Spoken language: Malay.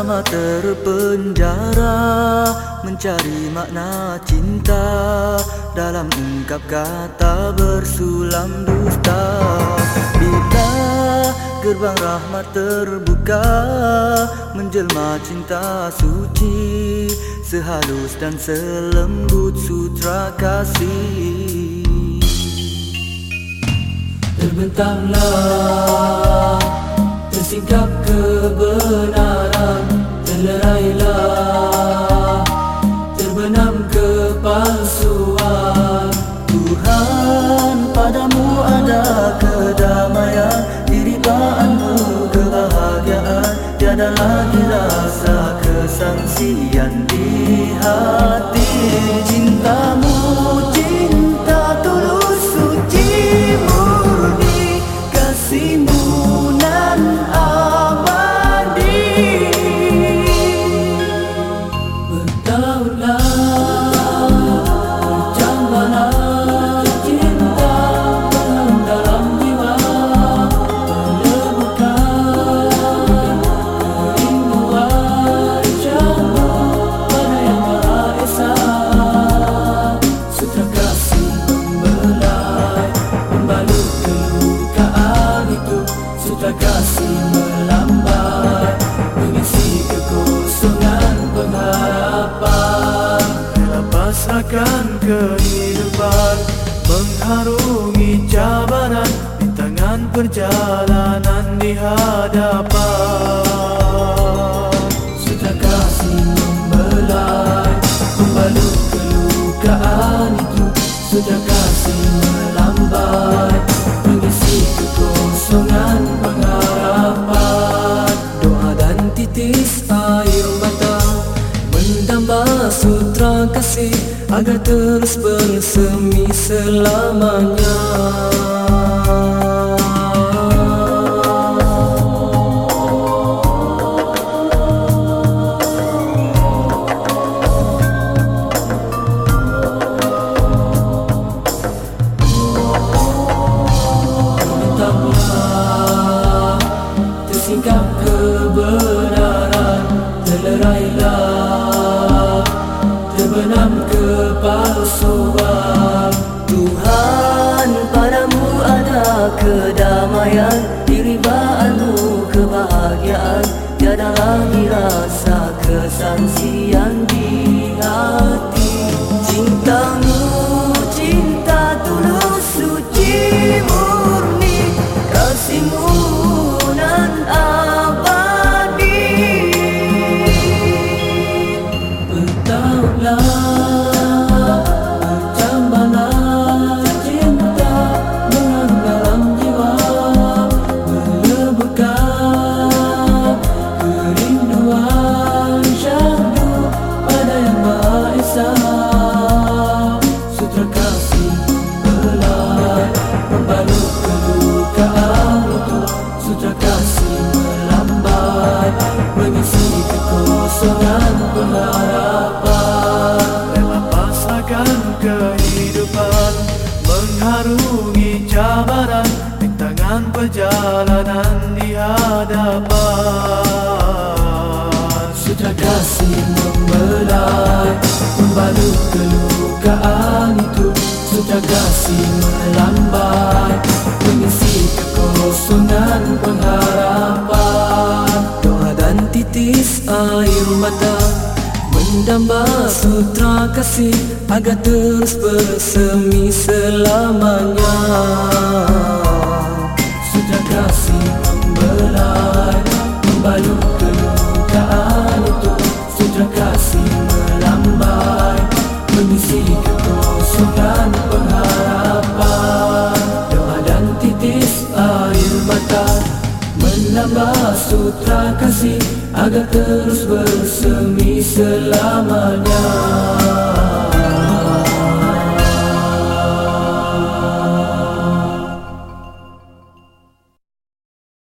lama terpenjara Mencari makna cinta Dalam ungkap kata bersulam dusta. Bila gerbang rahmat terbuka Menjelma cinta suci Sehalus dan selembut sutra kasih. Terbentanglah Tersingkap kebenaran Terlerailah Terbenam kepalsuan. Tuhan padamu ada kedamaian. Diribaanmu kebahagiaan. Tiada lagi rasa kesangsian di hati Lepaskan kehidupan Mengharungi cabaran Di tangan perjalanan di hadapan Mendamba sutra kasih Agar terus bersemi selamanya. Tersingkap kebenaran Terlerailah kedamaian Diribaanmu kebahagiaan. Tiada lagi rasa kesangsian di hati. Cintamu Esa Sutra kasih belai Membalut kelukaan Sutra kasih melambai Mengisi kekosongan pengharapan. Lepaskan kehidupan Mengharungi cabaran Di tangan perjalanan di hadapan Sutra kasih membelai Membalut kelukaan itu. Sutra kasih melambai Mengisi kekosongan pengharapan. Doa dan titis air mata Mendamba sutra kasih Agar terus bersemi selamanya Sutra kasih melambai Mengisi kekosongan pengharapan. Doa dan titis air mata Menambah sutra kasih Agar terus bersemi selamanya